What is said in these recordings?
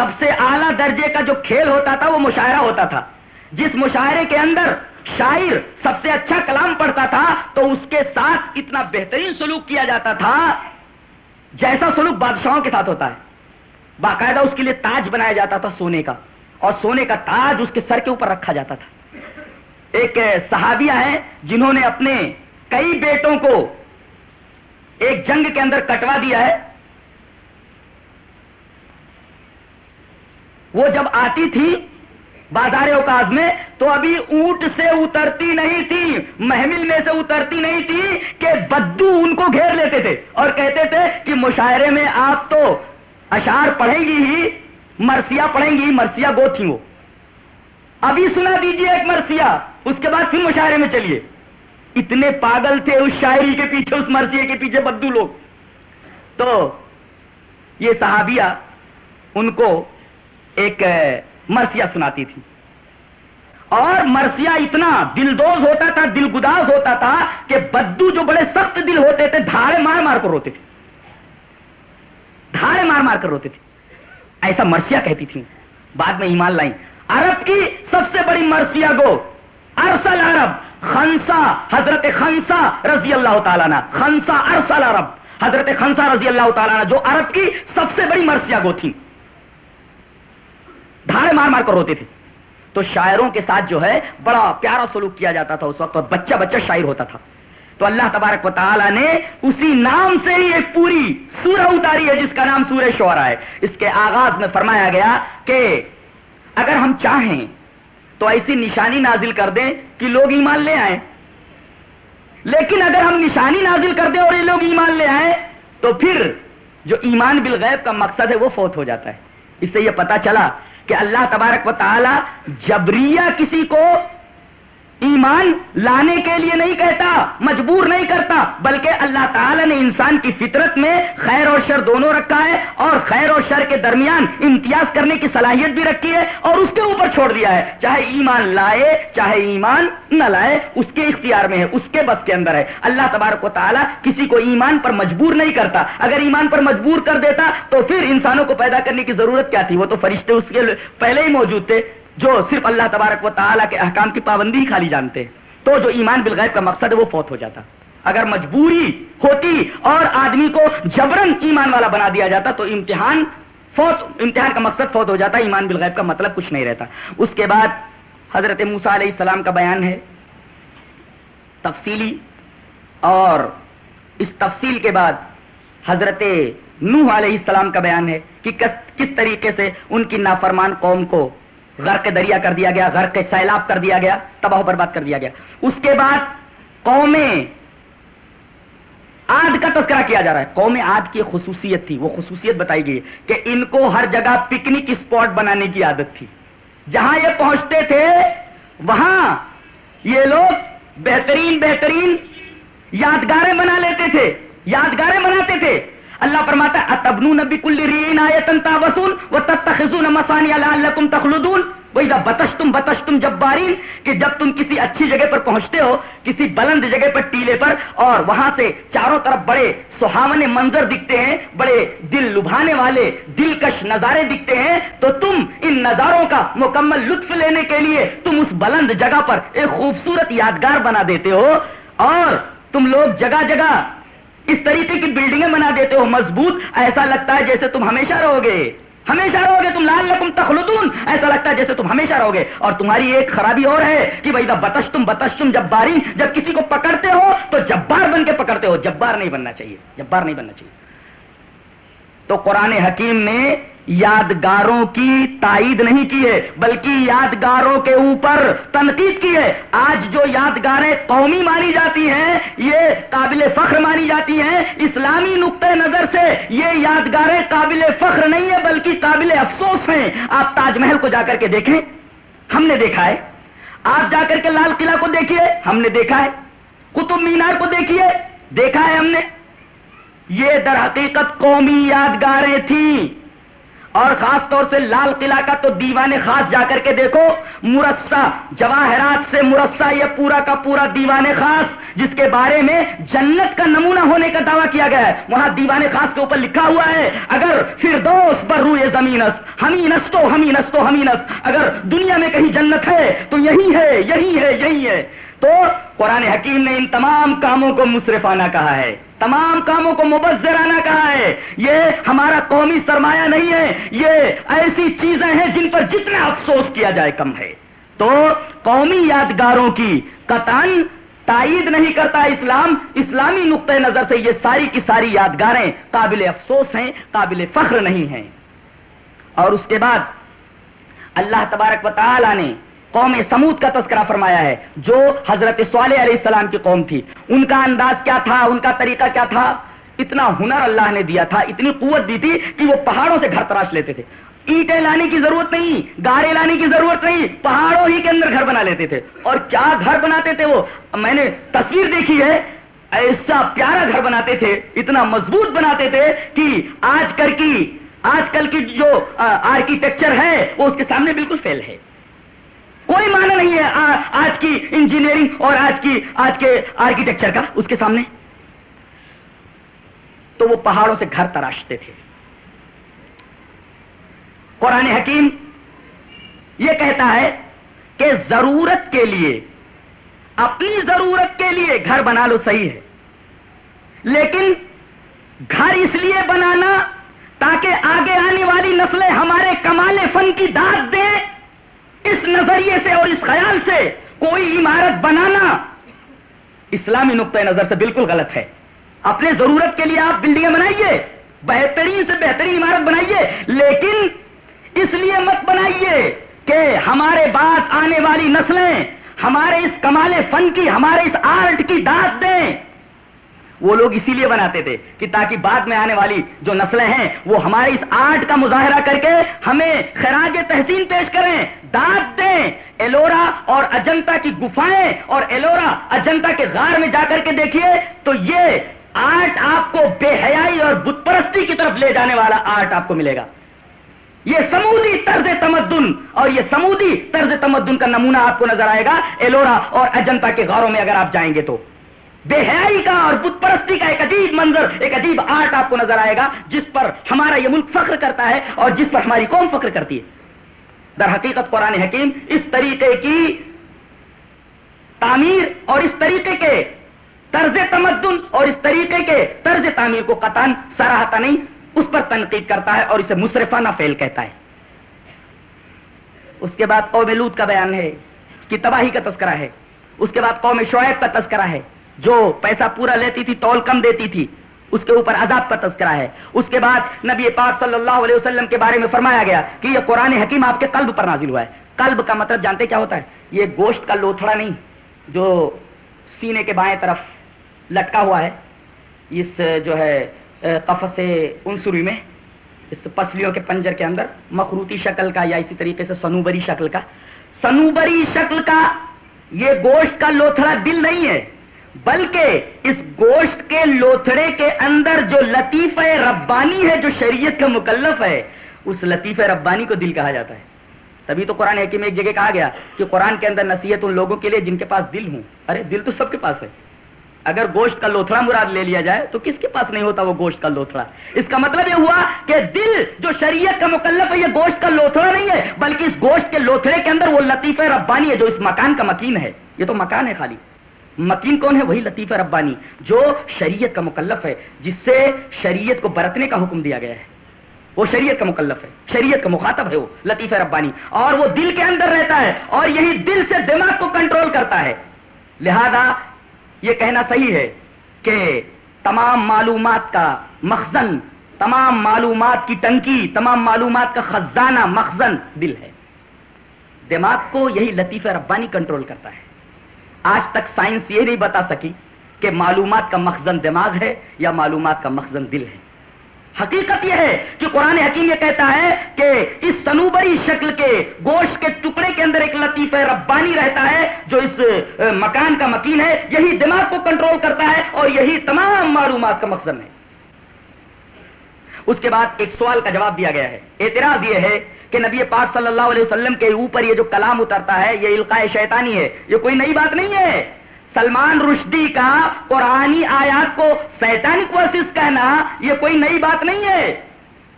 سب سے اعلیٰ درجے کا جو کھیل ہوتا تھا وہ مشاعرہ ہوتا تھا۔ جس مشاعرے کے اندر شاعر سب سے اچھا کلام پڑھتا تھا، تو اس کے ساتھ اتنا بہترین سلوک کیا جاتا تھا جیسا سلوک بادشاہوں کے ساتھ ہوتا ہے۔ باقاعدہ اس کے لیے تاج بنایا جاتا تھا سونے کا، اور سونے کا تاج اس کے سر کے اوپر رکھا جاتا تھا۔ ایک صحابیہ ہے جنہوں نے اپنے کئی بیٹوں کو ایک جنگ کے اندر کٹوا دیا ہے۔ وہ جب آتی تھی بازار اوکاز میں تو ابھی اونٹ سے اترتی نہیں تھی، محمل میں سے اترتی نہیں تھی کہ بدو ان کو گھیر لیتے تھے۔ اور کہتے تھے کہ مشاعرے میں آپ تو اشار پڑھیں گی ہی مرسیا پڑھیں گی مرسیا گو تھی وہ۔ ابھی سنا دیجیے ایک مرسیا اس کے بعد پھر مشاعرے میں چلیے۔ اتنے پاگل تھے اس شاعری کے پیچھے، اس مرثیے کے پیچھے بدو لوگ۔ تو یہ صحابیہ ان کو ایک مرثیہ سناتی تھی۔ اور مرثیہ اتنا دلدوز ہوتا تھا دل گداز ہوتا تھا کہ بدو جو بڑے سخت دل ہوتے تھے، دھاڑے مار مار کر روتے تھے۔ دھاڑے مار مار کر روتے تھے۔ ایسا مرثیہ کہتی تھی بعد میں ایمان لائیں۔ عرب کی سب سے بڑی مرثیہ گو، ارسل عرب، خنسا، حضرت خنسا رضی اللہ تعالیٰ نا خنسا ارسل عرب، حضرت خنسا رضی اللہ تعالیٰ نا جو عرب کی سب سے بڑی مرثیہ گو تھی دھاڑے مار مار کر روتے تھے۔ تو شاعروں کے ساتھ جو ہے، بڑا پیارا سلوک کیا جاتا تھا اس وقت اور بچہ بچہ شاعر ہوتا تھا۔ تو اللہ تبارک و تعالیٰ نے اسی نام سے ہی ایک پوری سورہ اتاری ہے، جس کا نام سورہ شعرا ہے۔ اس کے آغاز میں فرمایا گیا کہ اگر ہم چاہیں تو ایسی نشانی نازل کر دیں کہ لوگ ایمان لے آئیں۔ لیکن اگر ہم نشانی نازل کر دیں اور یہ لوگ ایمان لے آئیں، تو پھر جو ایمان بالغیب کا مقصد ہے، وہ فوت ہو جاتا ہے۔ اس سے یہ پتا چلا کہ اللہ تبارک و تعالی جبریہ کسی کو ایمان لانے کے لیے نہیں کہتا، مجبور نہیں کرتا، بلکہ اللہ تعالی نے انسان کی فطرت میں خیر اور شر دونوں رکھا ہے اور خیر اور شر کے درمیان امتیاز کرنے کی صلاحیت بھی رکھی ہے اور اس کے اوپر چھوڑ دیا ہے۔ چاہے ایمان لائے، چاہے ایمان نہ لائے، اس کے اختیار میں ہے، اس کے بس کے اندر ہے۔ اللہ تبارک و تعالیٰ کسی کو ایمان پر مجبور نہیں کرتا۔ اگر ایمان پر مجبور کر دیتا تو پھر انسانوں کو پیدا کرنے کی ضرورت کیا تھی؟ وہ تو فرشتے اس کے پہلے ہی موجود تھے۔ جو صرف اللہ تبارک و تعالیٰ کے احکام کی پابندی ہی خالی جانتے، تو جو ایمان بالغیب کا مقصد ہے وہ فوت ہو جاتا۔ اگر مجبوری ہوتی اور آدمی کو جبرن ایمان والا بنا دیا جاتا، تو امتحان فوت، امتحان کا مقصد فوت ہو جاتا، ایمان بالغیب کا مطلب کچھ نہیں رہتا۔ اس کے بعد حضرت موسا علیہ السلام کا بیان ہے۔ تفصیلی اور اس تفصیل کے بعد حضرت نوح علیہ السلام کا بیان ہے کہ کس طریقے سے ان کی نافرمان قوم کو غرق دریا کر دیا گیا، غرق سیلاب کر دیا گیا، تباہ برباد کر دیا گیا۔ اس کے بعد قومیں آد کا تذکرہ کیا جا رہا ہے۔ قوم آد کی خصوصیت تھی۔ وہ خصوصیت بتائی گئی کہ ان کو ہر جگہ پکنک اسپاٹ بنانے کی عادت تھی۔ جہاں یہ پہنچتے تھے، وہاں یہ لوگ بہترین بہترین یادگاریں بنا لیتے تھے۔ یادگاریں بناتے تھے۔ اللہ فرماتا ہے، اتبنون بکل رین آیتن تابسون وتتخذون مسانی لعلکم تخلدون. وَإِذَا بَتَشْتُمْ بَتَشْتُمْ جَبَّارِينَ کہ جب تم کسی اچھی جگہ پر پہنچتے ہو، کسی بلند جگہ پر ٹیلے پر، اور وہاں سے چاروں طرف بڑے سہاونے منظر دکھتے ہیں، بڑے دل لبھانے والے دلکش نظارے دکھتے ہیں، تو تم ان نظاروں کا مکمل لطف لینے کے لیے تم اس بلند جگہ پر ایک خوبصورت یادگار بنا دیتے ہو، اور تم لوگ جگہ جگہ اس طریقے کی بلڈنگیں بنا دیتے ہو مضبوط؟ ایسا لگتا ہے جیسے تم ہمیشہ رہو گے ہمیشہ رہو گے تم لال لکم تخلدون ایسا لگتا ہے جیسے تم ہمیشہ رہو گے اور تمہاری ایک خرابی اور ہے کہ بھائی بتش تم بتش تم جب باری جب کسی کو پکڑتے ہو تو جبار بن کے پکڑتے ہو۔ جبار نہیں بننا چاہیے۔ جبار نہیں بننا چاہیے۔ تو قرآن حکیم میں یادگاروں کی تائید نہیں کی ہے بلکہ یادگاروں کے اوپر تنقید کی ہے آج جو یادگاریں قومی مانی جاتی ہیں، یہ قابل فخر مانی جاتی ہیں۔ اسلامی نقطۂ نظر سے یہ یادگاریں قابل فخر نہیں ہے بلکہ قابل افسوس ہیں۔ آپ تاج محل کو جا کر کے دیکھیں۔ ہم نے دیکھا ہے۔ آپ جا کر کے لال قلعہ کو دیکھیے۔ ہم نے دیکھا ہے۔ قطب مینار کو دیکھیے۔ دیکھا ہے ہم نے۔ یہ در حقیقت قومی یادگاریں تھیں۔ اور خاص طور سے لال قلعہ کا تو دیوان خاص جا کر کے دیکھو مرسا جواہرات سے مرسا یہ پورا کا پورا دیوان خاص، جس کے بارے میں جنت کا نمونہ ہونے کا دعویٰ کیا گیا ہے۔ وہاں دیوان خاص کے اوپر لکھا ہوا ہے، اگر پھر بر روئے زمینس ہمی نستو ہمی نستو ہمی نس اگر دنیا میں کہیں جنت ہے، تو یہی ہے یہی ہے یہی ہے۔ تو قرآن حکیم نے ان تمام کاموں کو مصرفانہ کہا ہے۔ تمام کاموں کو مبذرانہ کہا ہے۔ یہ ہمارا قومی سرمایہ نہیں ہے۔ یہ ایسی چیزیں ہیں جن پر جتنا افسوس کیا جائے کم ہے۔ تو قومی یادگاروں کی قطن تائید نہیں کرتا اسلام۔ اسلامی نقطۂ نظر سے یہ ساری کی ساری یادگاریں قابل افسوس ہیں، قابل فخر نہیں ہیں۔ اور اس کے بعد اللہ تبارک و تعالی نے قوم سمود کا تذکرہ فرمایا ہے، جو حضرت صالح علیہ السلام کی قوم تھی۔ ان کا انداز کیا تھا؟ ان کا طریقہ کیا تھا؟ اتنا ہنر اللہ نے دیا تھا، اتنی قوت دی تھی کہ وہ پہاڑوں سے گھر تراش لیتے تھے۔ اینٹیں لانے کی ضرورت نہیں، گارے لانے کی ضرورت نہیں، پہاڑوں ہی کے اندر گھر بنا لیتے تھے۔ اور کیا گھر بناتے تھے وہ؟ میں نے تصویر دیکھی ہے، ایسا پیارا گھر بناتے تھے، اتنا مضبوط بناتے تھے کہ آج کل کی، آج کل کی جو آرکیٹیکچر ہے، وہ اس کے سامنے بالکل فیل ہے۔ کوئی معنی نہیں ہے آج کی انجینئرنگ اور آج کی آج کے آرکیٹیکچر کا اس کے سامنے۔ تو وہ پہاڑوں سے گھر تراشتے تھے۔ قرآن حکیم یہ کہتا ہے کہ ضرورت کے لیے، اپنی ضرورت کے لیے گھر بنا لو صحیح ہے۔ لیکن گھر اس لیے بنانا تاکہ آگے آنے والی نسلیں ہمارے کمال فن کی داد دیں۔ اس نظریے سے اور اس خیال سے کوئی عمارت بنانا اسلامی نقطۂ نظر سے بالکل غلط ہے۔ اپنے ضرورت کے لیے آپ بلڈنگیں بنائیے، بہترین سے بہترین عمارت بنائیے، لیکن اس لیے مت بنائیے کہ ہمارے بعد آنے والی نسلیں ہمارے اس کمال فن کی، ہمارے اس آرٹ کی داد دیں۔ وہ لوگ اسی لیے بناتے تھے کہ تاکہ بعد میں آنے والی جو نسلیں ہیں، وہ ہمارے اس آرٹ کا مظاہرہ کر کے ہمیں خراج تحسین پیش کریں۔ داد دیں۔ ایلورا اور اجنتا کی گفائیں اور ایلورا اجنتا کے غار میں جا کر کے دیکھیے تو یہ آرٹ آپ کو بے حیائی اور بت پرستی کی طرف لے جانے والا آرٹ آپ کو ملے گا۔ یہ سمودی طرز تمدن اور یہ سمودی طرز تمدن کا نمونہ آپ کو نظر آئے گا، ایلورا اور اجنتا کے غاروں میں اگر آپ جائیں گے تو۔ بے حیائی کا اور بت پرستی کا ایک عجیب منظر، ایک عجیب آرٹ آپ کو نظر آئے گا، جس پر ہمارا یہ ملک فخر کرتا ہے اور جس پر ہماری قوم فخر کرتی ہے۔ در حقیقت قرآن حکیم اس طریقے کی تعمیر اور اس طریقے کے طرز تمدن اور اس طریقے کے طرز تعمیر کو قطن سراہتا نہیں، اس پر تنقید کرتا ہے اور اسے مصرفانہ فیل کہتا ہے۔ اس کے بعد قوم لوت کا بیان ہے کی تباہی کا تذکرہ ہے۔ اس کے بعد قوم شعیب کا تذکرہ ہے۔ جو پیسہ پورا لیتی تھی، تول کم دیتی تھی۔ اس کے اوپر عذاب کا تذکرہ ہے۔ اس کے بعد نبی پاک صلی اللہ علیہ وسلم کے بارے میں فرمایا گیا کہ یہ قرآن حکیم آپ کے قلب پر نازل ہوا ہے۔ قلب کا مطلب جانتے کیا ہوتا ہے؟ یہ گوشت کا لوتھڑا نہیں، جو سینے کے بائیں طرف لٹکا ہوا ہے۔ اس جو ہے قفص انسری میں، اس پسلیوں کے پنجر کے اندر، مخروطی شکل کا یا اسی طریقے سے سنوبری شکل کا۔ سنوبری شکل کا یہ گوشت کا لوتھڑا دل نہیں ہے۔ بلکہ اس گوشت کے لوتھڑے کے اندر جو لطیف ربانی ہے، جو شریعت کا مکلف ہے، اس لطیف ربانی کو دل کہا جاتا ہے۔ تبھی تو قرآن حکیم ایک جگہ کہا گیا کہ قرآن کے اندر نصیحت ان لوگوں کے لیے جن کے پاس دل ہوں۔ ارے، دل تو سب کے پاس ہے۔ اگر گوشت کا لوتھڑا مراد لے لیا جائے، تو کس کے پاس نہیں ہوتا وہ گوشت کا لوتھڑا؟ اس کا مطلب یہ ہوا کہ دل جو شریعت کا مکلف ہے، یہ گوشت کا لوتھڑا نہیں ہے، بلکہ اس گوشت کے لوتھڑے کے اندر وہ لطیف ربانی ہے جو اس مکان کا مکین ہے۔ یہ تو مکان ہے خالی۔ مکین کون ہے؟ وہی لطیف ربانی، جو شریعت کا مکلف ہے، جس سے شریعت کو برتنے کا حکم دیا گیا ہے۔ وہ شریعت کا مکلف ہے، شریعت کا مخاطب ہے وہ لطیف ربانی۔ اور وہ دل کے اندر رہتا ہے، اور یہی دل سے دماغ کو کنٹرول کرتا ہے۔ لہذا یہ کہنا صحیح ہے کہ تمام معلومات کا مخزن، تمام معلومات کی ٹنکی، تمام معلومات کا خزانہ مخزن دل ہے۔ دماغ کو یہی لطیف ربانی کنٹرول کرتا ہے۔ آج تک سائنس یہ نہیں بتا سکی کہ معلومات کا مخزن دماغ ہے یا معلومات کا مخزن دل ہے۔ حقیقت یہ ہے کہ قرآن حکیم یہ کہتا ہے کہ اس سنوبری شکل کے گوشت کے ٹکڑے کے اندر ایک لطیف ربانی رہتا ہے جو اس مکان کا مکین ہے، یہی دماغ کو کنٹرول کرتا ہے اور یہی تمام معلومات کا مخزن ہے۔ اس کے بعد ایک سوال کا جواب دیا گیا ہے۔ اعتراض یہ ہے کہ نبی پاک صلی اللہ علیہ وسلم کے اوپر یہ جو کلام اترتا ہے، یہ القاء شیطانی ہے۔ یہ کوئی نئی بات نہیں ہے۔ سلمان رشدی کا قرآنی آیات کو سیتانک ورسز کہنا یہ کوئی نئی بات نہیں ہے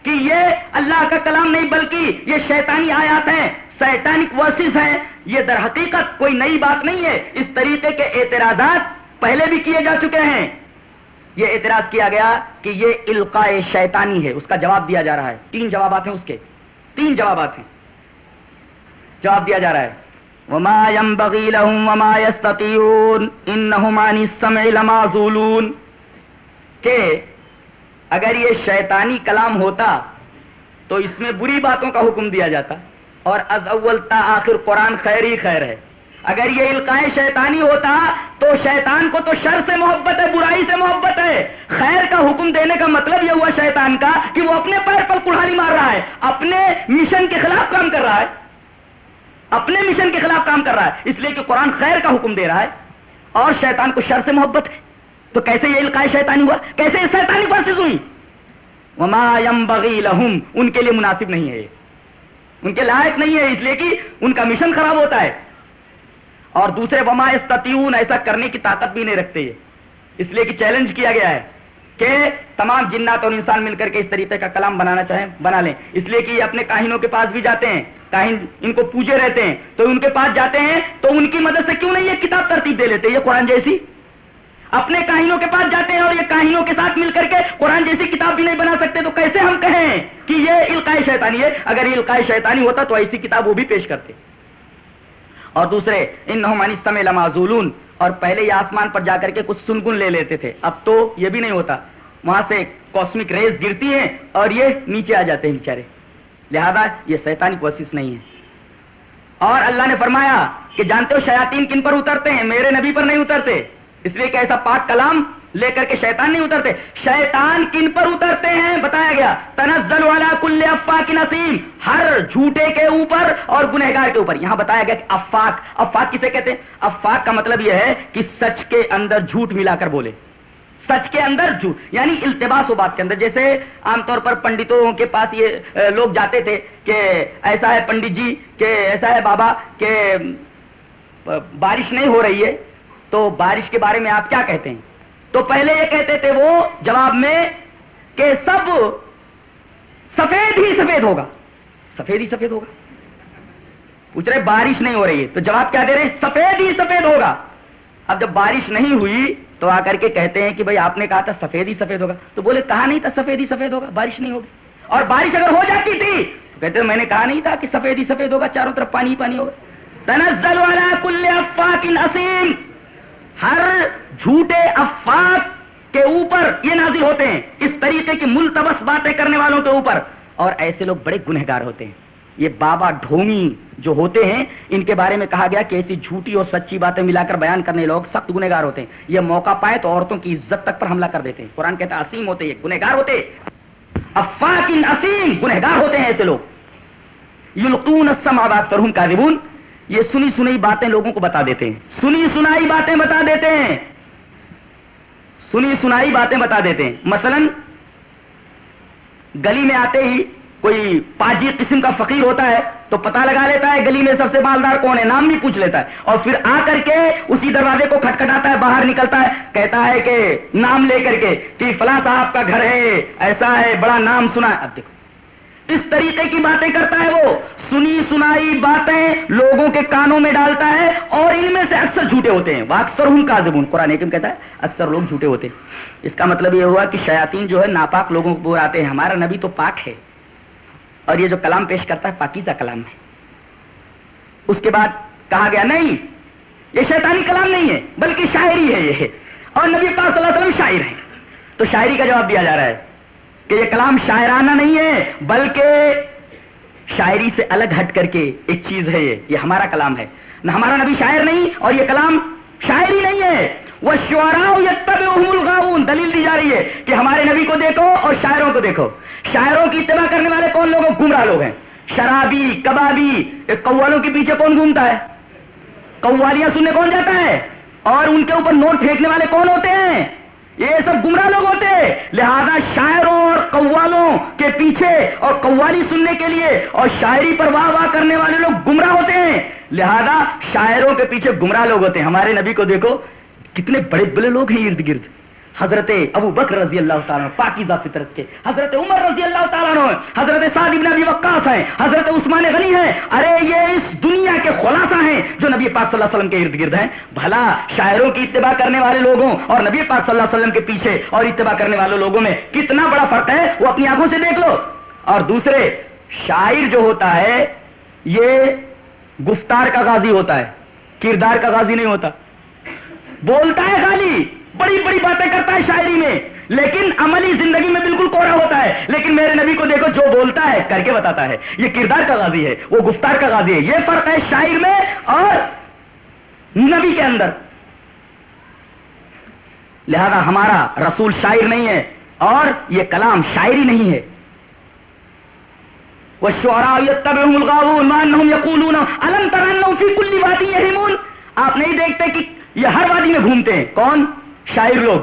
کہ یہ اللہ کا کلام نہیں، بلکہ یہ شیطانی آیات ہیں سیٹانک ورسز ہیں۔ یہ در حقیقت کوئی نئی بات نہیں ہے۔ اس طریقے کے اعتراضات پہلے بھی کیے جا چکے ہیں۔ یہ اعتراض کیا گیا کہ یہ القاء شیطانی ہے۔ اس کا جواب دیا جا رہا ہے۔ تین جوابات ہیں اس کے۔ تین جوابات ہیں۔ جواب دیا جا رہا ہے۔ وما ينبغي لهم وما يستطيعون انهم عن السمع لمعزولون۔ کہ اگر یہ شیطانی کلام ہوتا تو اس میں بری باتوں کا حکم دیا جاتا اور از اول تا آخر قرآن خیر ہی خیر ہے۔ اگر یہ القائے شیطانی ہوتا تو شیطان کو تو شر سے محبت ہے، برائی سے محبت ہے۔ خیر کا حکم دینے کا مطلب یہ ہوا شیطان کا کہ وہ اپنے پیر پر کڑھالی مار رہا ہے۔ اپنے مشن کے خلاف کام کر رہا ہے۔ اپنے مشن کے خلاف کام کر رہا ہے۔ اس لیے کہ قرآن خیر کا حکم دے رہا ہے۔ اور شیطان کو شر سے محبت ہے۔ تو کیسے یہ القاع شیطانی ہوا؟ کیسے یہ شیطانی ورسز ہوئی؟ وما ينبغي لهم۔ ان کے لیے مناسب نہیں ہے۔ ان کے لائق نہیں ہے، اس لیے کہ ان کا مشن خراب ہوتا ہے۔ اور دوسرے وما استطیعون ایسا کرنے کی طاقت بھی نہیں رکھتے یہ۔ اس لیے کہ چیلنج کیا گیا ہے کہ تمام جنات اور انسان مل کر کے اس طریقے کا کلام بنانا چاہیں، بنا لیں۔ اس لیے کہ یہ اپنے کاہنوں کے پاس بھی جاتے ہیں۔ کاہن ان کو پوجے رہتے ہیں۔ تو ان کے پاس جاتے ہیں، تو ان کی مدد سے کیوں نہیں یہ کتاب ترتیب دے لیتے؟ یہ قرآن جیسی۔ اپنے کاہنوں کے پاس جاتے ہیں اور یہ کاہنوں کے ساتھ مل کر کے قرآن جیسی کتاب بھی نہیں بنا سکتے، تو کیسے ہم کہیں کہ یہ القاع شیطانی ہے؟ اگر یہ القاع شیطانی ہوتا تو ایسی کتاب وہ بھی پیش کرتے۔ اور دوسرے ان سمے لمازولون اور پہلے یہ آسمان پر جا کر کے کچھ سنگن لے لیتے تھے، اب تو یہ بھی نہیں ہوتا۔ وہاں سے کاسمک ریز گرتی ہیں اور یہ نیچے آ جاتے ہیں بیچارے۔ لہذا یہ سیطانی کوشش نہیں ہے۔ اور اللہ نے فرمایا کہ جانتے ہو شیاطین کن پر اترتے ہیں؟ میرے نبی پر نہیں اترتے۔ اس لیے کہ ایسا پاک کلام لے کر کے شیطان نہیں اترتے۔ شیطان کن پر اترتے ہیں؟ بتایا گیا۔ تنزل والا کل افاق نسیم۔ ہر جھوٹے کے اوپر اور گنہگار کے اوپر۔ یہاں بتایا گیا کہ افاق افاق کسے کہتے ہیں؟ افاق کا مطلب یہ ہے کہ سچ کے اندر جھوٹ ملا کر بولے۔ سچ کے اندر جھوٹ یعنی التباس و بات کے اندر۔ جیسے عام طور پر پنڈتوں کے پاس یہ لوگ جاتے تھے کہ ایسا ہے پنڈت جی کہ ایسا ہے بابا، کہ بارش نہیں ہو رہی ہے۔ تو بارش کے بارے میں آپ کیا کہتے ہیں؟ تو پہلے یہ کہتے تھے وہ جواب میں کہ سب سفید ہی سفید ہوگا۔ سفید ہی سفید ہوگا۔ پوچھ رہے بارش نہیں ہو رہی ہے، تو جواب کیا دے رہے سفید ہی سفید ہوگا۔ اب جب بارش نہیں ہوئی تو آ کر کے کہتے ہیں کہ بھائی آپ نے کہا تھا سفید ہی سفید ہوگا۔ تو بولے کہا نہیں تھا سفید ہی سفید ہوگا، بارش نہیں ہوگی۔ اور بارش اگر ہو جاتی تھی تو کہتے میں نے کہا نہیں تھا کہ سفید ہی سفید ہوگا، چاروں طرف پانی ہی پانی ہوگا۔ تنزل والا کل افاق اسیم۔ ہر جھوٹے افاق کے اوپر یہ نازل ہوتے ہیں، اس طریقے کی ملتبس باتیں کرنے والوں کے اوپر۔ اور ایسے لوگ بڑے گنہگار ہوتے ہیں۔ یہ بابا ڈھونگی جو ہوتے ہیں، ان کے بارے میں کہا گیا کہ ایسی جھوٹی اور سچی باتیں ملا کر بیان کرنے لوگ سخت گنہگار ہوتے ہیں۔ یہ موقع پائے تو عورتوں کی عزت تک پر حملہ کر دیتے ہیں۔ قرآن کہتا اسیم ہوتے، یہ گنہگار ہوتے۔ افاق ان اسیم گنہگار ہوتے ہیں ایسے لوگ۔ یلقون السماوات فرہم کاذبون۔ یہ سنی سنی باتیں لوگوں کو بتا دیتے ہیں۔ سنی سنائی باتیں بتا دیتے ہیں۔ سنی سنائی باتیں بتا دیتے ہیں۔ مثلا، گلی میں آتے ہی کوئی پاجی قسم کا فقیر ہوتا ہے تو پتا لگا لیتا ہے گلی میں سب سے مالدار کون ہے، نام بھی پوچھ لیتا ہے۔ اور پھر آ کر کے اسی دروازے کو کھٹکھٹاتا ہے، باہر نکلتا ہے، کہتا ہے کہ نام لے کر کے کہ فلاں صاحب کا گھر ہے، ایسا ہے، بڑا نام سنا ہے۔ اب دیکھو، اس طریقے کی باتیں کرتا ہے وہ۔ سنی سنائی باتیں لوگوں کے کانوں میں ڈالتا ہے اور ان میں سے اکثر جھوٹے ہوتے ہیں۔ وہ اکثر ہوں کازبون قرآن حکم کہتا ہے، اکثر لوگ جھوٹے ہوتے ہیں۔ اس کا مطلب یہ ہوا کہ شیاطین جو ہے ناپاک لوگوں کو آتے ہیں۔ ہمارا نبی تو پاک ہے۔ اور یہ جو کلام پیش کرتا ہے، پاکیزہ کلام ہے۔ اس کے بعد کہا گیا، نہیں، یہ شیطانی کلام نہیں ہے، بلکہ شاعری ہے یہ۔ اور نبی پاک صلی اللہ علیہ وسلم شاعر ہے تو شاعری کا جواب دیا جا رہا ہے کہ یہ کلام شاعرانہ نہیں ہے، بلکہ شاعری سے الگ ہٹ کر کے ایک چیز ہے یہ یہ ہمارا کلام ہے۔ نہ ہمارا نبی شاعر نہیں اور یہ کلام شاعری نہیں ہے۔ وہ شعرا دلیل دی جا رہی ہے کہ ہمارے نبی کو دیکھو اور شاعروں کو دیکھو۔ شاعروں کی اتباع کرنے والے کون لوگ گمراہ لوگ ہیں۔ شرابی، کبابی قوالوں کے پیچھے کون گھومتا ہے؟ قوالیاں سننے کون جاتا ہے؟ اور ان کے اوپر نوٹ پھینکنے والے کون ہوتے ہیں؟ یہ سب گمراہ لوگ ہوتے ہیں۔ لہذا شاعروں اور قوالوں کے پیچھے اور قوالی سننے کے لیے اور شاعری پر واہ واہ کرنے والے لوگ گمراہ ہوتے ہیں۔ لہذا شاعروں کے پیچھے گمراہ لوگ ہوتے ہیں۔ ہمارے نبی کو دیکھو، کتنے بڑے بڑے لوگ ہیں ارد گرد۔ حضرت ابو بکر رضی اللہ تعالیٰ پاکیزہ فطرت کے۔ حضرت عمر رضی اللہ تعالیٰ حضرت سعد ابن ابی وقاص ہیں، حضرت عثمان غنی ہیں۔ ارے، یہ اس دنیا کے خلاصہ ہیں جو نبی پاک صلی اللہ علیہ وسلم کے ارد گرد ہیں۔ بھلا شاعروں کی اتباع کرنے والے لوگوں اور نبی پاک صلی اللہ علیہ وسلم کے پیچھے اور اتباع کرنے والے لوگوں میں کتنا بڑا فرق ہے، وہ اپنی آنکھوں سے دیکھ لو۔ اور دوسرے، شاعر جو ہوتا ہے، یہ گفتار کا غازی ہوتا ہے، کردار کا غازی نہیں ہوتا۔ بولتا ہے خالی۔ بڑی بڑی باتیں کرتا ہے شاعری میں، لیکن عملی زندگی میں بالکل کوڑا ہوتا ہے۔ لیکن میرے نبی کو دیکھو، جو بولتا ہے، کر کے بتاتا ہے۔ یہ کردار کا غازی ہے، وہ گفتار کا غازی ہے۔ یہ فرق ہے شاعر میں اور نبی کے اندر۔ لہذا ہمارا رسول شاعر نہیں ہے اور یہ کلام شاعری نہیں ہے۔ وہ شعرا آپ نہیں دیکھتے کہ یہ ہر وادی میں گھومتے ہیں۔ کون؟ شاعر لوگ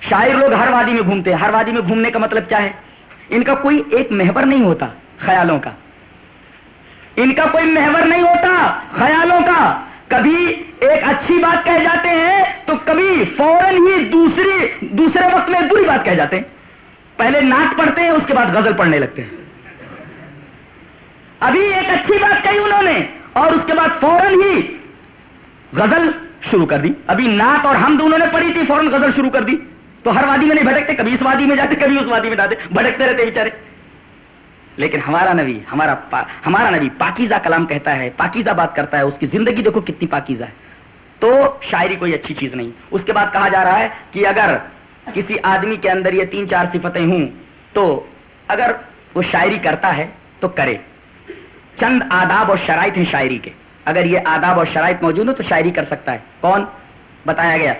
شاعر لوگ ہر وادی میں گھومتے ہیں۔ ہر وادی میں گھومنے کا مطلب کیا ہے؟ ان کا کوئی ایک محور نہیں ہوتا خیالوں کا۔ ان کا کوئی محور نہیں ہوتا خیالوں کا۔ کبھی ایک اچھی بات کہہ جاتے ہیں تو کبھی فوراً ہی دوسری، دوسرے وقت میں بری بات کہہ جاتے ہیں۔ پہلے نعت پڑھتے ہیں، اس کے بعد غزل پڑھنے لگتے ہیں۔ ابھی ایک اچھی بات کہی انہوں نے اور اس کے بعد فوراً ہی غزل شروع کر دی۔ ابھی نعت اور ہم دونوں نے پڑھی تھی، فوراً غزل شروع کر دی۔ تو ہر وادی میں نہیں بھٹکتے، کبھی اس وادی میں جاتے، کبھی اس وادی میں جاتے۔ بھٹکتے رہتے بیچارے۔ لیکن ہمارا نبی، ہمارا پا... ہمارا نبی پاکیزہ کلام کہتا ہے، پاکیزہ بات کرتا ہے، اس کی زندگی دیکھو کتنی پاکیزہ ہے۔ تو شاعری کوئی اچھی چیز نہیں۔ اس کے بعد کہا جا رہا ہے کہ اگر کسی آدمی کے اندر یہ تین چار صفتیں ہوں، تو اگر وہ شاعری کرتا ہے، تو کرے۔ چند آداب اور شرائط ہیں شاعری کے۔ اگر یہ آداب اور شرائط موجود ہو تو شاعری کر سکتا ہے۔ کون؟ بتایا گیا۔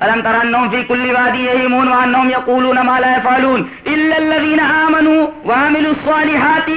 الم ترنم فی کل وادی یہیمون وانہم یقولون ما لا يفعلون الا الذين آمنوا وعملوا الصالحات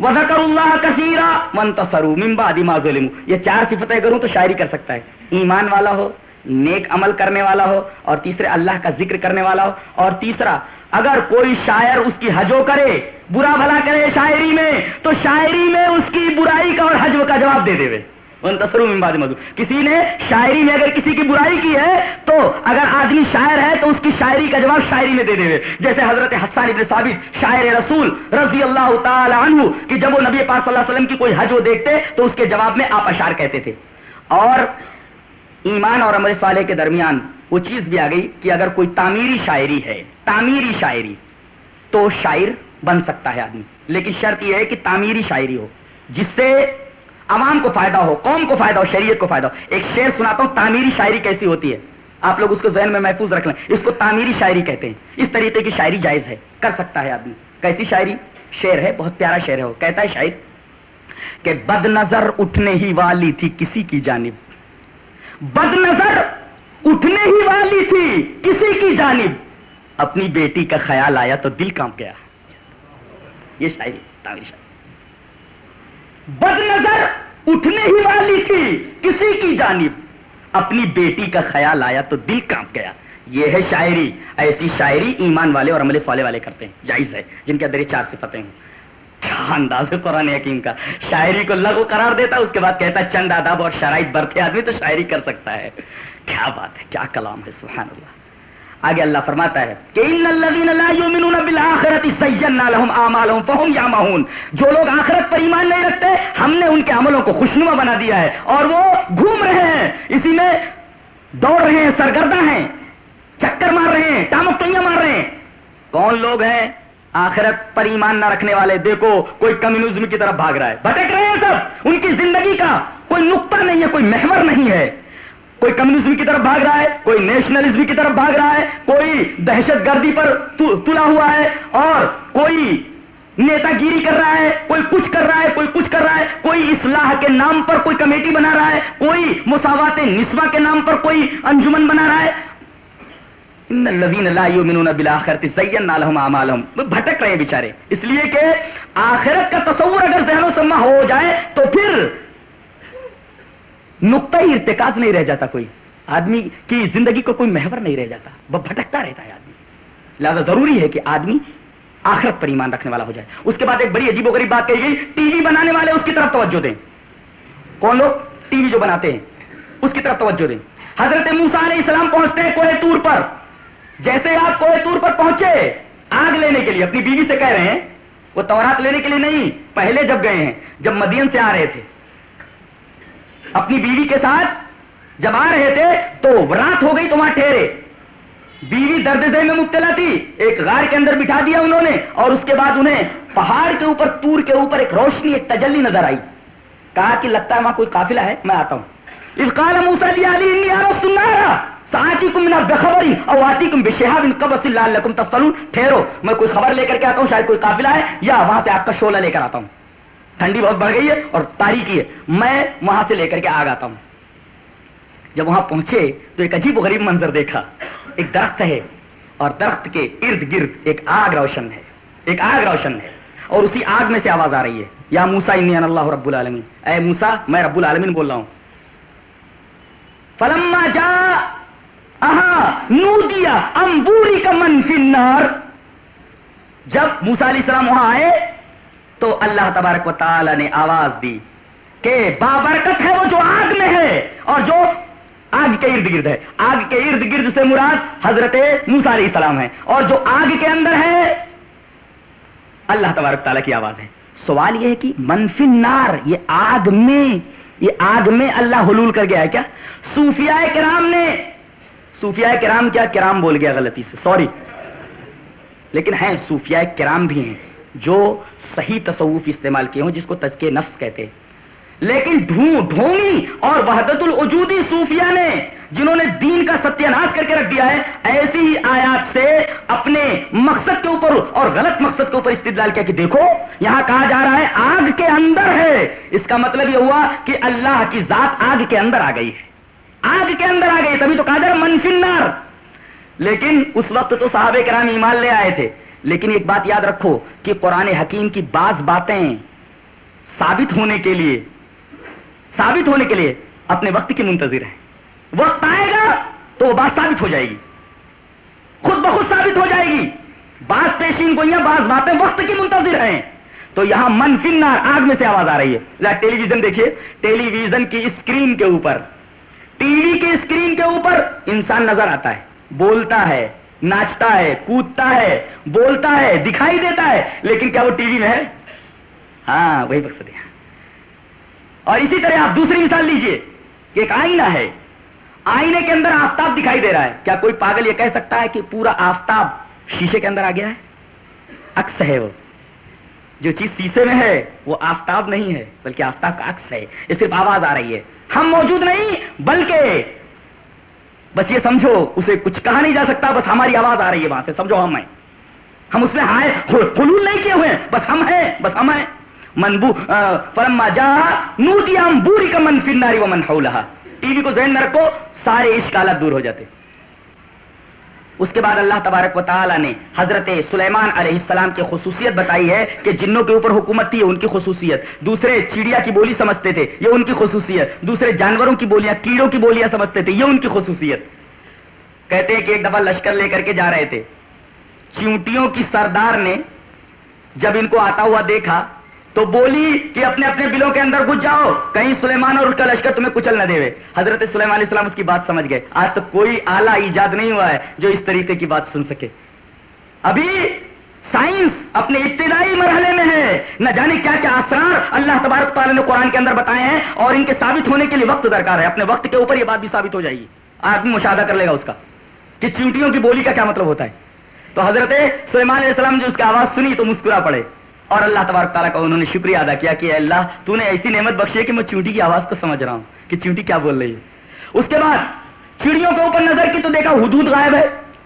وذكروا الله كثيرا وانتصروا من بعد ما ظلموا۔ یہ چار صفتیں کروں تو شاعری کر سکتا ہے۔ ایمان والا ہو، نیک عمل کرنے والا ہو اور تیسرے اللہ کا ذکر کرنے والا ہو اور تیسرا اگر کوئی شاعر اس کی حجو کرے، برا بھلا کرے شاعری میں، تو شاعری میں اس کی برائی کا اور حجو کا جواب دے دے مدو کسی نے شاعری میں اگر کسی کی برائی کی ہے، تو اگر آدمی شاعر ہے، تو اس کی شاعری کا جواب شاعری میں دے دے جیسے حضرت حسان ابن ثابت، شاعر رسول رضی اللہ تعالی عنہ، کہ جب وہ نبی پاک صلی اللہ علیہ وسلم کی کوئی حج وہ دیکھتے، تو اس کے جواب میں آپ اشار کہتے تھے۔ اور ایمان اور عمل صالح کے درمیان وہ چیز بھی آ گئی کہ اگر کوئی تعمیری شاعری ہے تعمیری شاعری۔ تو شاعر بن سکتا ہے آدمی۔ لیکن شرط یہ ہے کہ تعمیری شاعری ہو، جس سے عوام کو فائدہ ہو، قوم کو فائدہ ہو، شریعت کو فائدہ ہو۔ ایک شعر سناتا ہوں، تعمیری شاعری کیسی ہوتی ہے؟ آپ لوگ اس کو ذہن میں محفوظ رکھ لیں۔ اس کو تعمیری شاعری کہتے ہیں۔ اس طریقے کی شاعری جائز ہے، کر سکتا ہے آدمی۔ کیسی شاعری؟ شعر ہے، بہت پیارا شعر ہے وہ۔ کہتا ہے شاعر کہ بد نظر اٹھنے ہی والی تھی کسی کی جانب۔ بد نظر اٹھنے ہی والی تھی کسی کی جانب۔ اپنی بیٹی کا خیال آیا تو دل کام گیا۔ یہ شاعری تعمیری شاعری۔ بد نظر اٹھنے ہی والی تھی کسی کی جانب۔ اپنی بیٹی کا خیال آیا تو دل کانپ گیا۔ یہ ہے شاعری۔ ایسی شاعری ایمان والے اور عمل سوالے والے کرتے ہیں۔ جائز ہے، جن کے اندر یہ چار صفتیں ہیں۔ کیا انداز ہے قرآن حکیم کا؟ شاعری کو لغو قرار دیتا، اس کے بعد کہتا چند آداب اور شرائط برتھے آدمی تو شاعری کر سکتا ہے۔ کیا بات ہے، کیا کلام ہے، سبحان اللہ۔ آگے اللہ فرماتا ہے کہ ان الذين لا يؤمنون بالاخره زينا لهم اعمالهم فهم يعمهون جو لوگ آخرت پر ایمان نہیں رکھتے، ہم نے ان کے عملوں کو خوشنما بنا دیا ہے اور وہ گھوم رہے ہیں۔ اسی میں دوڑ رہے ہیں سرگردہ ہیں، چکر مار رہے ہیں ٹامکٹویاں مار رہے ہیں۔ کون لوگ ہیں آخرت پر ایمان نہ رکھنے والے؟ دیکھو، کوئی کمیونزم کی طرف بھاگ رہا ہے۔ بھٹک رہے ہیں سب۔ ان کی زندگی کا کوئی نقطہ نہیں ہے، کوئی محور نہیں ہے۔ کوئی کمیونزم کی طرف بھاگ رہا ہے، کوئی نیشنلزم کی طرف بھاگ رہا ہے، کوئی دہشت گردی پر تلا ہوا ہے اور کوئی نیتا گیری کر رہا ہے، کوئی کچھ کر رہا ہے، کوئی کچھ کر رہا ہے، کوئی اصلاح کے نام پر کوئی کمیٹی بنا رہا ہے، کوئی مساوات نسواں کے نام پر کوئی انجمن بنا رہا ہے۔ بھٹک رہے ہیں بیچارے۔ اس لیے کہ آخرت کا تصور اگر ذہن و سما ہو جائے تو پھر نقطہ ہی ارتکاز نہیں رہ جاتا کوئی۔ آدمی کی زندگی کو کوئی محور نہیں رہ جاتا۔ وہ بھٹکتا رہتا ہے آدمی۔ لہٰذا ضروری ہے کہ آدمی آخرت پر ایمان رکھنے والا ہو جائے۔ اس کے بعد ایک بڑی عجیب و غریب بات کہی گئی، ٹی وی بنانے والے اس کی طرف توجہ دیں۔ کون لوگ؟ ٹی وی جو بناتے ہیں، اس کی طرف توجہ دیں۔ حضرت موسا علیہ السلام پہنچتے ہیں کوہ تور پر۔ جیسے آپ کوہ تور پر پہنچے، آگ لینے کے لیے، اپنی بیوی سے کہہ رہے ہیں، وہ تورات لینے کے لیے نہیں، پہلے جب گئے ہیں، جب مدین سے آ رہے تھے۔ اپنی بیوی کے ساتھ جب آ رہے تھے تو رات ہو گئی تو وہاں ٹھہرے۔ بیوی درد میں مبتلا تھی، ایک غار کے اندر بٹھا دیا انہوں نے اور اس کے بعد انہیں پہاڑ کے اوپر، تور کے اوپر ایک روشنی، ایک تجلی نظر آئی۔ کہا کہ لگتا ہے وہاں کوئی قافلہ ہے، میں آتا ہوں۔ افقال موسا علی انی سنارا ساچی کم نہ بخبری اور آتی کم بشہاب ان قبر صلی اللہ ٹھہرو، میں کوئی خبر لے کر کے آتا ہوں، شاید کوئی قافلہ ہے یا وہاں سے آپ کا شولہ لے کر آتا ہوں۔ ٹھنڈی بہت بڑھ گئی ہے اور تاریخی ہے۔ میں وہاں سے لے کر کے آگ آتا ہوں۔ جب وہاں پہنچے تو ایک عجیب و غریب منظر دیکھا۔ ایک درخت ہے اور درخت کے ارد گرد ایک آگ روشن ہے۔ ایک آگ روشن ہے اور اسی آگ میں سے آواز آ رہی ہے۔ یا موسا اللہ رب العالمین۔ اے موسا میں رب العالمین بول رہا ہوں۔ فلما جا نو دیا امبوری کا منفی جب موسا علیہ السلام وہاں آئے تو اللہ تبارک و تعالی نے آواز دی کہ بابرکت ہے وہ جو آگ میں ہے اور جو آگ کے ارد گرد ہے۔ آگ کے ارد گرد سے مراد حضرت موسا علیہ السلام ہے اور جو آگ کے اندر ہے، اللہ تبارک تعالیٰ کی آواز ہے۔ سوال یہ ہے کہ منفی نار یہ آگ میں، یہ آگ میں اللہ حلول کر گیا ہے کیا؟ صوفیاء کرام نے، صوفیاء کرام کیا؟ کرام بول گیا غلطی سے، سوری۔ لیکن ہیں، صوفیاء کرام بھی ہیں۔ جو صحیح تصوف استعمال کیے ہوں، جس کو تزکے نفس کہتے ہیں۔ لیکن ڈھونی اور وحدت الوجودی صوفیہ نے، جنہوں نے دین کا ستیہ ناش کر کے رکھ دیا ہے، ایسی ہی آیات سے اپنے مقصد کے اوپر اور غلط مقصد کے اوپر استدلال کیا کہ دیکھو، یہاں کہا جا رہا ہے، آگ کے اندر ہے۔ اس کا مطلب یہ ہوا کہ اللہ کی ذات آگ کے اندر آ گئی ہے۔ آگ کے اندر آ گئی، تبھی تو کہا جا رہا منفی نار لیکن اس وقت تو صحابہ کرام ایمان لے آئے تھے۔ لیکن ایک بات یاد رکھو کہ قرآن حکیم کی بعض باتیں ثابت ہونے کے لیے ثابت ہونے کے لیے اپنے وقت کی منتظر ہے وقت آئے گا تو وہ بات ثابت ہو جائے گی۔ خود بخود ثابت ہو جائے گی۔ بعض پیشین گوئیاں، بعض باتیں وقت کی منتظر ہیں۔ تو یہاں منفی نار آگ میں سے آواز آ رہی ہے۔ ٹیلی ویژن دیکھیے۔ ٹیلی ویژن کی اسکرین کے اوپر۔ ٹی وی کے اسکرین کے اوپر انسان نظر آتا ہے، بولتا ہے۔ ناچتا ہے، کودتا ہے، بولتا ہے، دکھائی دیتا ہے، لیکن کیا وہ ٹی وی میں ہے؟ ہاں وہی مقصد ہے۔ اور اسی طرح آپ دوسری مثال لیجیے کہ ایک آئینہ ہے۔ آئینے کے اندر آفتاب دکھائی دے رہا ہے۔ کیا کوئی پاگل یہ کہہ سکتا ہے کہ پورا آفتاب شیشے کے اندر آ گیا ہے؟ عکس ہے وہ۔ جو چیز شیشے میں ہے، وہ آفتاب نہیں ہے، بلکہ آفتاب کا عکس ہے۔ یہ صرف آواز آ رہی ہے۔ ہم موجود نہیں، بلکہ بس یہ سمجھو، اسے کچھ کہا نہیں جا سکتا، بس ہماری آواز آ رہی ہے وہاں سے، سمجھو ہم ہیں۔ ہم اس میں ہائے حلول نہیں کیے ہوئے بس ہم ہیں، بس ہم ہیں۔ منبو فرما جا نو دیا بوری کا من فرناری وہ من ٹی وی کو ذہن میں رکھو، سارے اشکالات دور ہو جاتے۔ اس کے بعد اللہ تبارک و تعالی نے حضرت سلیمان علیہ السلام کی خصوصیت بتائی ہے کہ جنوں کے اوپر حکومت تھی ان کی خصوصیت۔ دوسرے چڑیا کی بولی سمجھتے تھے، یہ ان کی خصوصیت۔ دوسرے جانوروں کی بولیاں، کیڑوں کی بولیاں سمجھتے تھے، یہ ان کی خصوصیت۔ کہتے ہیں کہ ایک دفعہ لشکر لے کر کے جا رہے تھے۔ چونٹیوں کی سردار نے جب ان کو آتا ہوا دیکھا تو بولی کہ اپنے اپنے بلوں کے اندر گھس جاؤ، کہیں سلیمان اور اس کا لشکر تمہیں کچل نہ دے حضرت سلیمان علیہ السلام اس کی بات سمجھ گئے۔ آج تک کوئی آلہ ایجاد نہیں ہوا ہے جو اس طریقے کی بات سن سکے۔ ابھی سائنس اپنے ابتدائی مرحلے میں ہے۔ نہ جانے کیا کیا اسرار اللہ تبارک تعالیٰ نے قرآن کے اندر بتائے ہیں اور ان کے ثابت ہونے کے لیے وقت درکار ہے۔ اپنے وقت کے اوپر یہ بات بھی ثابت ہو جائے گی۔ آدمی مشاہدہ کر لے گا اس کا کہ چونٹیوں کی بولی کا کیا مطلب ہوتا ہے۔ تو حضرت سلیمان علیہ السلام جو اس کی آواز سنی تو مسکرا پڑے۔ اور اللہ تبارک تعالیٰ کا انہوں نے شکریہ ادا کیا کہ اے اللہ، تو نے ایسی نعمت بخشی ہے کہ میں چونٹی کی آواز کو سمجھ رہا ہوں کہ چونٹی کیا بول رہی ہے۔ اس کے بعد، چڑیوں کے اوپر نظر کی تو دیکھا حدود غائب ہے۔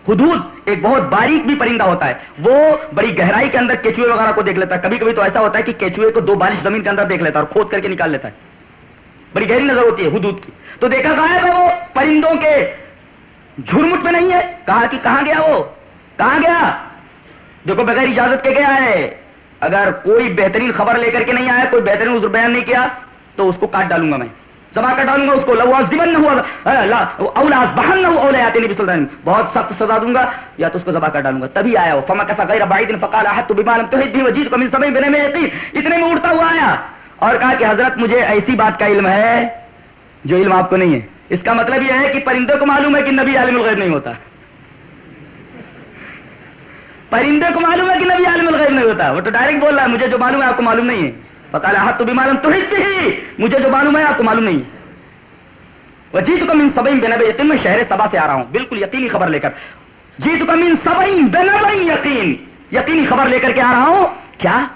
حدود ایک بہت باریک بھی پرندہ ہوتا ہے۔ وہ بڑی گہرائی کے اندر کیچوے وغیرہ کو دیکھ لیتا ہے۔ کبھی کبھی تو ایسا ہوتا ہے کہ کیچوے کو دو بالش زمین کے اندر دیکھ لیتا ہے اور کھود کر کے نکال لیتا ہے۔ بڑی گہری نظر ہوتی ہے حدود کی۔ تو دیکھا غائب ہے وہ، پرندوں کے جھرمٹ میں نہیں ہے۔ کہا کہ کہاں گیا وہ؟ کہاں گیا؟ دیکھو، بغیر اجازت کے گیا ہے۔ اگر کوئی بہترین خبر لے کر کے نہیں آیا، کوئی بہترین عذر بیان نہیں کیا، تو اس کو کاٹ ڈالوں گا میں۔ زبا کر ڈالوں گا اس کو۔ لو لوازمن نہ ہوا اولاس بہن نہ ہو اولیات نبی صلی اللہ علیہ وسلم۔ بہت سخت سزا دوں گا، یا تو اس کو زبا کر ڈالوں گا۔ تبھی آیا وہ۔ فما کسا غیر بعید فقال احد بما لم تحد به وجید کو من سمع بنے میں یقین اتنے میں اڑتا ہوا آیا۔ اور کہا کہ حضرت، مجھے ایسی بات کا علم ہے جو علم آپ کو نہیں ہے۔ اس کا مطلب یہ ہے کہ پرندے کو معلوم ہے کہ نبی عالم الغیب نہیں ہوتا۔ پرندے کو معلوم ہے کہ نبی عالم الغیب نہیں ہوتا۔ وہ تو ڈائریکٹ بول رہا ہے، مجھے جو معلوم ہے آپ کو معلوم نہیں ہے۔ پکا ہاتھ تو بھی معلوم تو ہی مجھے جو معلوم ہے آپ کو معلوم نہیں۔ وہ جی تو کم ان سبئی بے یقین میں شہر سبا سے آ رہا ہوں۔ بالکل یقینی خبر لے کر۔ جی تو کم ان سبئی بے یقین۔ یقینی خبر لے کر کے آ رہا ہوں۔ کیا؟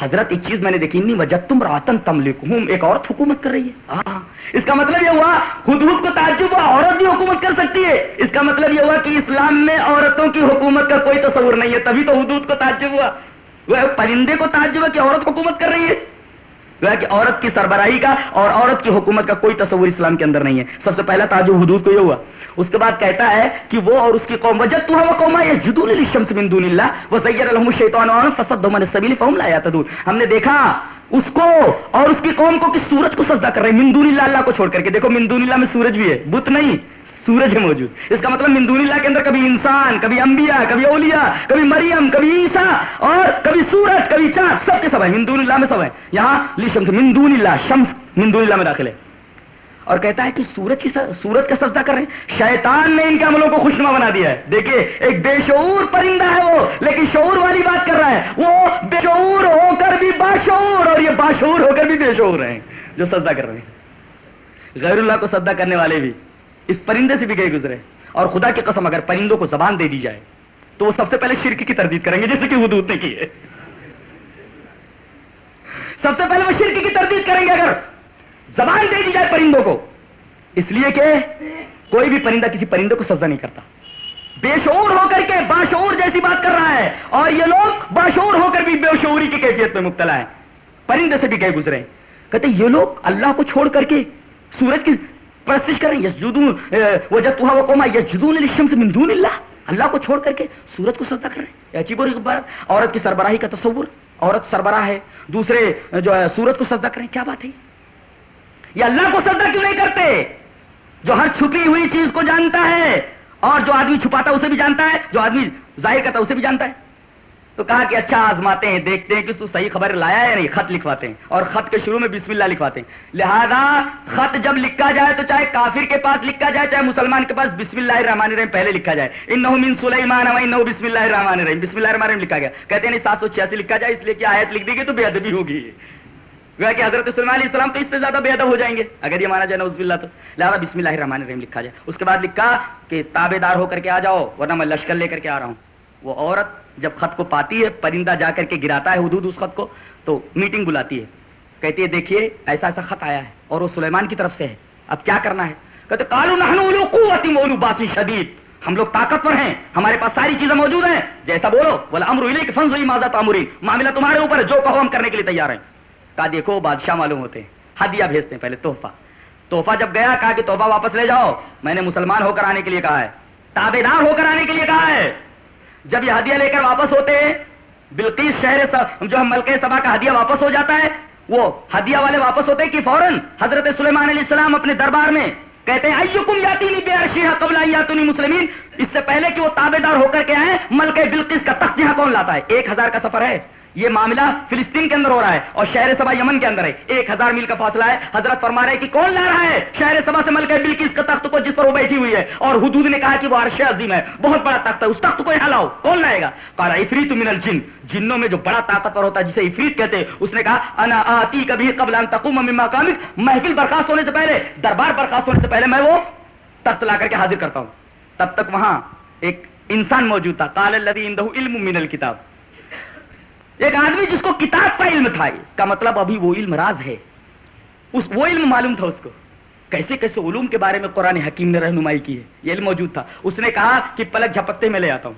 حضرت، ایک چیز میں نے دیکھی نہیں وجہ تم راتن تم ایک عورت حکومت کر رہی ہے۔ ہاں اس کا مطلب یہ ہوا حدود کو تعجب ہوا، عورت بھی حکومت کر سکتی ہے۔ اس کا مطلب یہ ہوا کہ اسلام میں عورتوں کی حکومت کا کوئی تصور نہیں ہے، تبھی تو حدود کو تعجب ہوا۔ وہ پرندے کو تعجب ہے کہ عورت حکومت کر رہی ہے۔ وہ کہ عورت کی سربراہی کا اور عورت کی حکومت کا کوئی تصور اسلام کے اندر نہیں ہے۔ سب سے پہلا تعجب حدود کو یہ ہوا۔ اس کے بعد کہتا ہے کہ وہ اور اس کی قوم وجد تو وہ قوم ہے جدول الشمس من دون اللہ وزیر الحم الشیطان فصدهم عن السبيل فهم لا يهتدون ہم نے دیکھا اس کو اور اس کی قوم کو کہ سورج کو سجدہ کر رہے ہیں۔ من دون اللہ اللہ کو چھوڑ کر کے۔ دیکھو، من دون اللہ میں سورج بھی ہے۔ بت نہیں، سورج ہے موجود۔ اس کا مطلب من دون اللہ کے اندر کبھی انسان، کبھی انبیاء، کبھی اولیاء، کبھی مریم، کبھی عیسیٰ اور کبھی سورج، کبھی چاند، سب کے سب ہے من دون اللہ میں سب ہے یہاں لی شمس من دون اللہ، شمس من دون اللہ میں داخل ہے۔ اور کہتا ہے کہ سورج کی سورج کا سجدہ کر رہے ہیں۔ شیطان نے ان کے عملوں کو خوشنما بنا دیا ہے۔ دیکھیے، ایک بے شعور پرندہ ہے وہ، لیکن شعور والی بات کر رہا ہے۔ وہ بے شعور ہو کر بھی باشعور، اور یہ باشعور ہو کر بھی بے شعور ہیں جو سجدہ کر رہے ہیں۔ غیر اللہ کو سجدہ کرنے والے بھی اس پرندے سے بھی گئے گزرے۔ اور خدا کی قسم، اگر پرندوں کو زبان دے دی جائے، تو وہ سب سے پہلے شرک کی تردید کریں گے، جیسے کہ حدود نے کی ہے۔ سب سے پہلے وہ شرک کی تردید کریں گے، اگر زبان دے دی جائے پرندوں کو۔ اس لیے کہ کوئی بھی پرندہ کسی پرندے کو سزا نہیں کرتا۔ بے شعور ہو کر کے باشعور جیسی بات کر رہا ہے۔ اور یہ لوگ باشعور ہو کر بھی بے شعوری کی کیفیت میں مبتلا ہے پرندے سے بھی گئے گزرے۔ کہتے یہ لوگ اللہ کو چھوڑ کر کے سورج کی پرستش کریں یس جدون وہ جب وہ قوما یس جدون الشم سے مندون اللہ۔ اللہ کو چھوڑ کر کے سورج کو سجدہ کر رہے ہیں۔ عجیب اور عورت کی سربراہی کا تصور۔ عورت سربراہ ہے۔ دوسرے، جو ہے، سورج کو سجدہ کریں کیا بات ہے یہ اللہ کو سجدہ کیوں نہیں کرتے؟ جو ہر چھپی ہوئی چیز کو جانتا ہے اور جو آدمی چھپاتا ہے اسے بھی جانتا ہے، جو آدمی ظاہر کرتا ہے اسے بھی جانتا ہے۔ تو کہا کہ اچھا آزماتے ہیں، دیکھتے ہیں کہ تو صحیح خبر لایا ہے نہیں؟ خط لکھواتے ہیں اور خط کے شروع میں بسم اللہ لکھواتے ہیں۔ لہذا خط جب لکھا جائے تو چاہے کافر کے پاس لکھا جائے، چاہے مسلمان کے پاس بسم اللہ الرحمن الرحیم پہلے لکھا جائے۔ ان من سلیمان و انہو بسم اللہ الرحمن الرحیم۔ بسم اللہ الرحمن الرحیم لکھا گیا۔ کہتے ہیں سات سو چھیاسی لکھا جائے، اس لیے کہ آیت لکھ دی گئی تو بے ادبی ہوگی۔ کہ حضرت سلمان علیہ السلام تو اس سے زیادہ بے ادب ہو جائیں گے۔ اگر یہ مانا جائے نوز اللہ تو۔ لہٰذا بسم اللہ الرحمن الرحیم لکھا جائے۔ اس کے بعد لکھا کہ تابے دار ہو کر کے آ جاؤ، ورنہ میں لشکر لے کر کے آ رہا ہوں۔ وہ عورت جب خط کو پاتی ہے، پرندہ جا کر کے گراتا ہے حدود اس خط کو، تو میٹنگ بلاتی ہے۔ کہتی ہے، دیکھیے، ایسا ایسا خط آیا ہے اور وہ سلیمان کی طرف سے ہے۔ اب کیا کرنا ہے؟ کہتے کالو نہنو قوت مولو باسی شدید۔ ہم لوگ طاقتور ہیں، ہمارے پاس ساری چیزیں موجود ہیں۔ جیسا بولو بولا امر فنز ہوئی ماضا تعمری معاملہ تمہارے اوپر جو کہو ہم کرنے کے لیے تیار ہیں۔ کہا دیکھو بادشاہ معلوم ہوتے ہیں۔ ہدیہ بھیجتے ہیں پہلے تحفہ۔ تحفہ جب گیا، کہا کہ تحفہ واپس لے جاؤ۔ میں نے مسلمان ہو کر آنے کے لیے کہا ہے۔ تابے دار ہو کر آنے کے لیے کہا ہے۔ جب یہ ہدیہ لے کر واپس ہوتے ہیں، بلقیس شہر جو ہم ملک سبا کا ہدیہ واپس ہو جاتا ہے، وہ ہدیہ والے واپس ہوتے ہیں کہ فوراً حضرت سلیمان علیہ السلام اپنے دربار میں کہتے ہیں ایکم یاتی بے ارشیہ قبل یاتونی مسلمین اس سے پہلے کہ وہ تابے دار ہو کر کے آئے ملک بلقیس کا تخت یہاں کون لاتا ہے؟ ایک ہزار کا سفر ہے۔ یہ معاملہ فلسطین کے اندر ہو رہا ہے اور شہر سبا یمن کے اندر ہے۔ ایک ہزار میل کا فاصلہ ہے۔ حضرت فرما رہے کہ کون لا رہا ہے؟ شہر سبا سے ملک بلکیس کا تخت کو جس پر وہ بیٹھی ہوئی ہے۔ اور حدود نے کہا کہ وہ عرش عظیم ہے۔ بہت بڑا تخت ہے۔ اس تخت کو یہاں لاؤ۔ کون لائے گا؟ کہا افریت من الجن۔ جنوں میں جو بڑا طاقتور ہوتا ہے، جسے افریت کہتے ہیں، اس نے کہا، انا آتی کبھی قبل ان تقوم من مقامک۔ محفل برخاست ہونے سے پہلے، دربار برخاست ہونے سے پہلے میں وہ تخت لا کر کے حاضر کرتا ہوں۔ تب تک وہاں ایک انسان موجود تھا۔ قال الذي عنده علم من الكتاب۔ ایک آدمی جس کو کتاب کا علم تھا، اس کا مطلب ابھی وہ علم راز ہے۔ اس وہ علم معلوم تھا اس کو۔ کیسے کیسے علوم کے بارے میں قرآن حکیم نے رہنمائی کی ہے؟ یہ علم موجود تھا۔ اس نے کہا کہ پلک جھپکتے میں لے آتا ہوں۔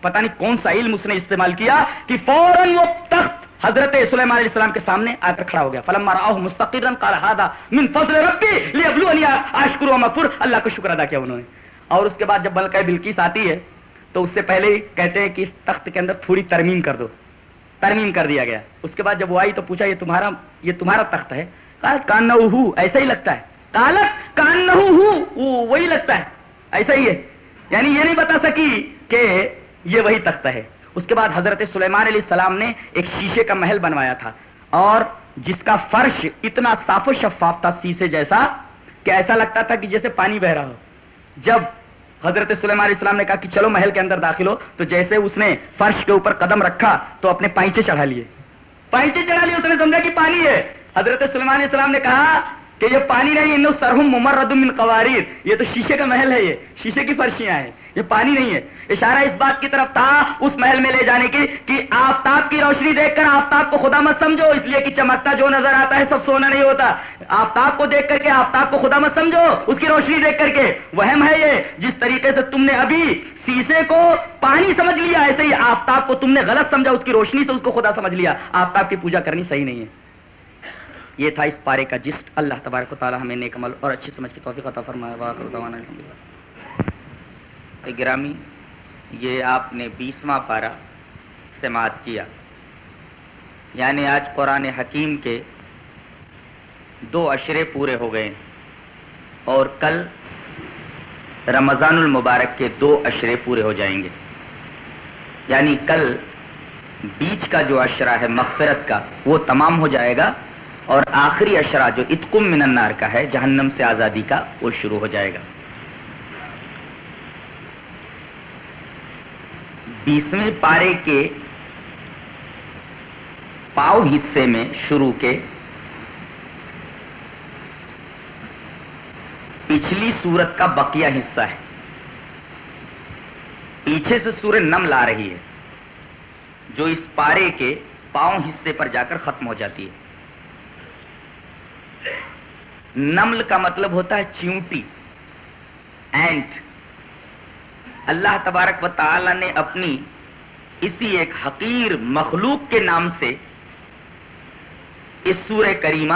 پتہ نہیں کون سا علم اس نے استعمال کیا کہ فوراً وہ تخت حضرت سلیمان علیہ السلام کے سامنے آ کر کھڑا ہو گیا۔ فلم مستقرن، قال هذا من فضل ربی لیبلونی اشکر و اللہ کا شکر ادا کیا انہوں نے۔ اور اس کے بعد جب ملکہ بلقیس آتی ہے، تو اس سے پہلے ہی کہتے ہیں کہ اس تخت کے اندر تھوڑی ترمیم کر دو۔ ترمیم کر دیا گیا۔ اس کے بعد جب وہ آئی تو پوچھا، یہ تمہارا یہ تمہارا تخت ہے؟ کان نہ ایسا ہی لگتا ہے۔ کالت کان نہ وہی لگتا ہے۔ ایسا ہی ہے۔ یعنی یہ نہیں بتا سکی کہ یہ وہی تختہ ہے۔ اس کے بعد حضرت سلیمان علیہ السلام نے ایک شیشے کا محل بنوایا تھا۔ اور جس کا فرش اتنا صاف و شفاف تھا شیشے جیسا کہ ایسا لگتا تھا کہ جیسے پانی بہ رہا ہو۔ جب حضرت سلیمان علیہ السلام نے کہا کہ چلو محل کے اندر داخل ہو، تو جیسے اس نے فرش کے اوپر قدم رکھا تو اپنے پائچے چڑھا لیے۔ پائچے چڑھا لیے، اس نے سمجھا کہ پانی ہے۔ حضرت سلیمان علیہ السلام نے کہا کہ یہ پانی نہیں انو سرہم ممرد من قواریر۔ یہ تو شیشے کا محل ہے یہ، شیشے کی فرشیاں ہیں۔ یہ پانی نہیں ہے۔ اشارہ اس بات کی طرف تھا اس محل میں لے جانے کی کہ آفتاب کی روشنی دیکھ کر آفتاب کو خدا مت سمجھو، اس لیے کہ چمکتا جو نظر آتا ہے سب سونا نہیں ہوتا۔ آفتاب کو دیکھ کر کے آفتاب کو خدا مت سمجھو، اس کی روشنی دیکھ کر کے۔ وہم ہے یہ، جس طریقے سے تم نے ابھی شیشے کو پانی سمجھ لیا، ایسے ہی آفتاب کو تم نے غلط سمجھا، اس کی روشنی سے اس کو خدا سمجھ لیا۔ آفتاب کی پوجا کرنی صحیح نہیں ہے۔ یہ تھا اس پارے کا جسٹ اللہ تبارک و تعالی ہمیں نیک عمل اور اچھی سمجھ کی توفیق عطا فرمائے۔ واخر دعوانا گرامی، یہ آپ نے بیسواں پارا سماعت کیا۔ یعنی آج قرآن حکیم کے دو اشرے پورے ہو گئے اور کل رمضان المبارک کے دو اشرے پورے ہو جائیں گے۔ یعنی کل بیچ کا جو اشرا ہے، مغفرت کا، وہ تمام ہو جائے گا۔ اور آخری اشرا جو اتکم من النار کا ہے، جہنم سے آزادی کا، وہ شروع ہو جائے گا۔ بیسویں پارے کے پاؤ حصے میں شروع کے پچھلی سورت کا بقیہ حصہ ہے۔ پیچھے سے سورج نم لا رہی ہے، جو اس پارے کے پاؤں حصے پر جا کر ختم ہو جاتی ہے۔ نمل کا مطلب ہوتا ہے چیونٹی۔ اینٹ۔ اللہ تبارک و تعالی نے اپنی اسی ایک حقیر مخلوق کے نام سے اس سور کریمہ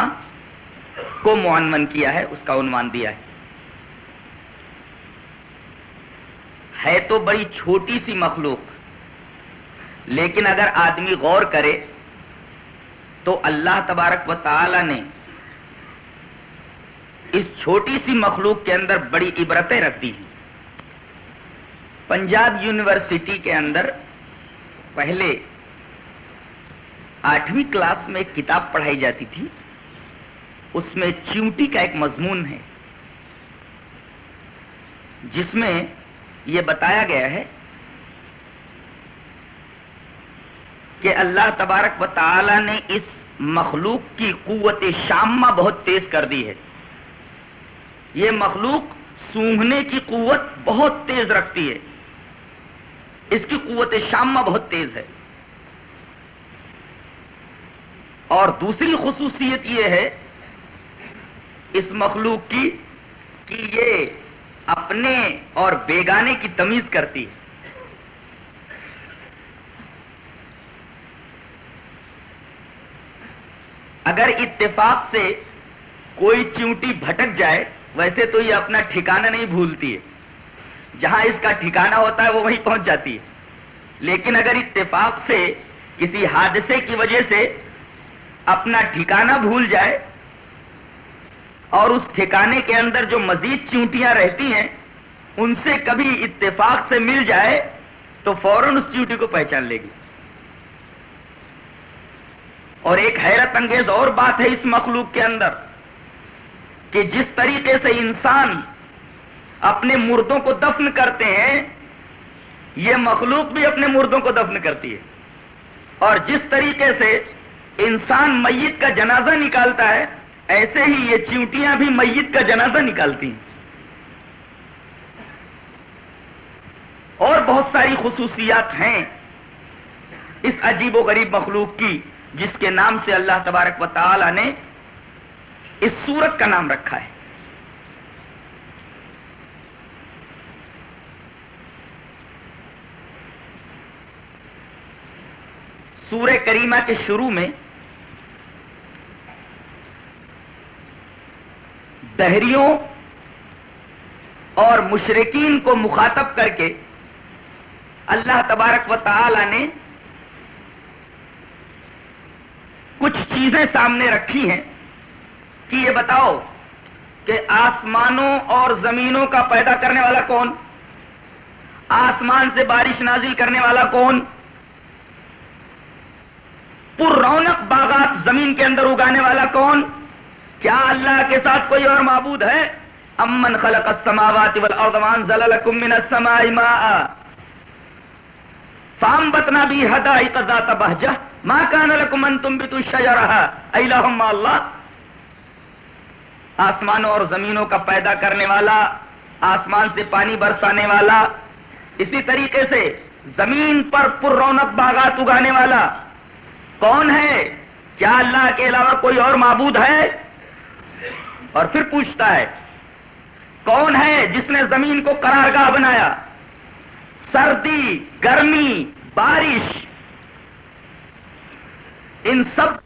کو معنون کیا ہے، اس کا عنوان دیا ہے۔ ہے تو بڑی چھوٹی سی مخلوق، لیکن اگر آدمی غور کرے تو اللہ تبارک و تعالی نے اس چھوٹی سی مخلوق کے اندر بڑی عبرتیں رکھتی ہیں۔ پنجاب یونیورسٹی کے اندر پہلے آٹھویں کلاس میں ایک کتاب پڑھائی جاتی تھی۔ اس میں چیونٹی کا ایک مضمون ہے۔ جس میں یہ بتایا گیا ہے کہ اللہ تبارک و تعالی نے اس مخلوق کی قوت شامہ بہت تیز کر دی ہے۔ یہ مخلوق سونگنے کی قوت بہت تیز رکھتی ہے۔ اس کی قوت شامہ بہت تیز ہے۔ اور دوسری خصوصیت یہ ہے، اس مخلوق کی کہ یہ اپنے اور بیگانے کی تمیز کرتی ہے۔ اگر اتفاق سے کوئی چونٹی بھٹک جائے ویسے تو یہ اپنا ٹھکانہ نہیں بھولتی ہے۔ جہاں اس کا ٹھکانہ ہوتا ہے وہ وہیں پہنچ جاتی ہے۔ لیکن اگر اتفاق سے، کسی حادثے کی وجہ سے اپنا ٹھکانہ بھول جائے اور اس ٹھکانے کے اندر جو مزید چونٹیاں رہتی ہیں، ان سے کبھی اتفاق سے مل جائے تو فوراً اس چونٹی کو پہچان لے گی۔ اور ایک حیرت انگیز اور بات ہے اس مخلوق کے اندر۔ کہ جس طریقے سے انسان اپنے مردوں کو دفن کرتے ہیں، یہ مخلوق بھی اپنے مردوں کو دفن کرتی ہے۔ اور جس طریقے سے انسان میت کا جنازہ نکالتا ہے، ایسے ہی یہ چیونٹیاں بھی میت کا جنازہ نکالتی ہیں۔ اور بہت ساری خصوصیات ہیں اس عجیب و غریب مخلوق کی، جس کے نام سے اللہ تبارک و تعالی نے اس سورت کا نام رکھا ہے۔ سورہ کریمہ کے شروع میں دہریوں اور مشرقین کو مخاطب کر کے اللہ تبارک و تعالی نے کچھ چیزیں سامنے رکھی ہیں۔ کہ یہ بتاؤ کہ آسمانوں اور زمینوں کا پیدا کرنے والا کون؟ آسمان سے بارش نازل کرنے والا کون؟ پر رونق باغات زمین کے اندر اگانے والا کون؟ کیا اللہ کے ساتھ کوئی اور معبود ہے؟ امن خلق السماوات والارض وانزل لكم من السماء ماء. فانبتنا به حدائق ذات بهجه ما كان لكم ان تنبتوا شجرها الہم اللہ آسمانوں اور زمینوں کا پیدا کرنے والا، آسمان سے پانی برسانے والا، اسی طریقے سے زمین پر پر رونق باغات اگانے والا۔ کون ہے؟ کیا اللہ کے علاوہ کوئی اور معبود ہے؟ اور پھر پوچھتا ہے، کون ہے جس نے زمین کو قرارگاہ بنایا؟ سردی، گرمی، بارش۔ ان سب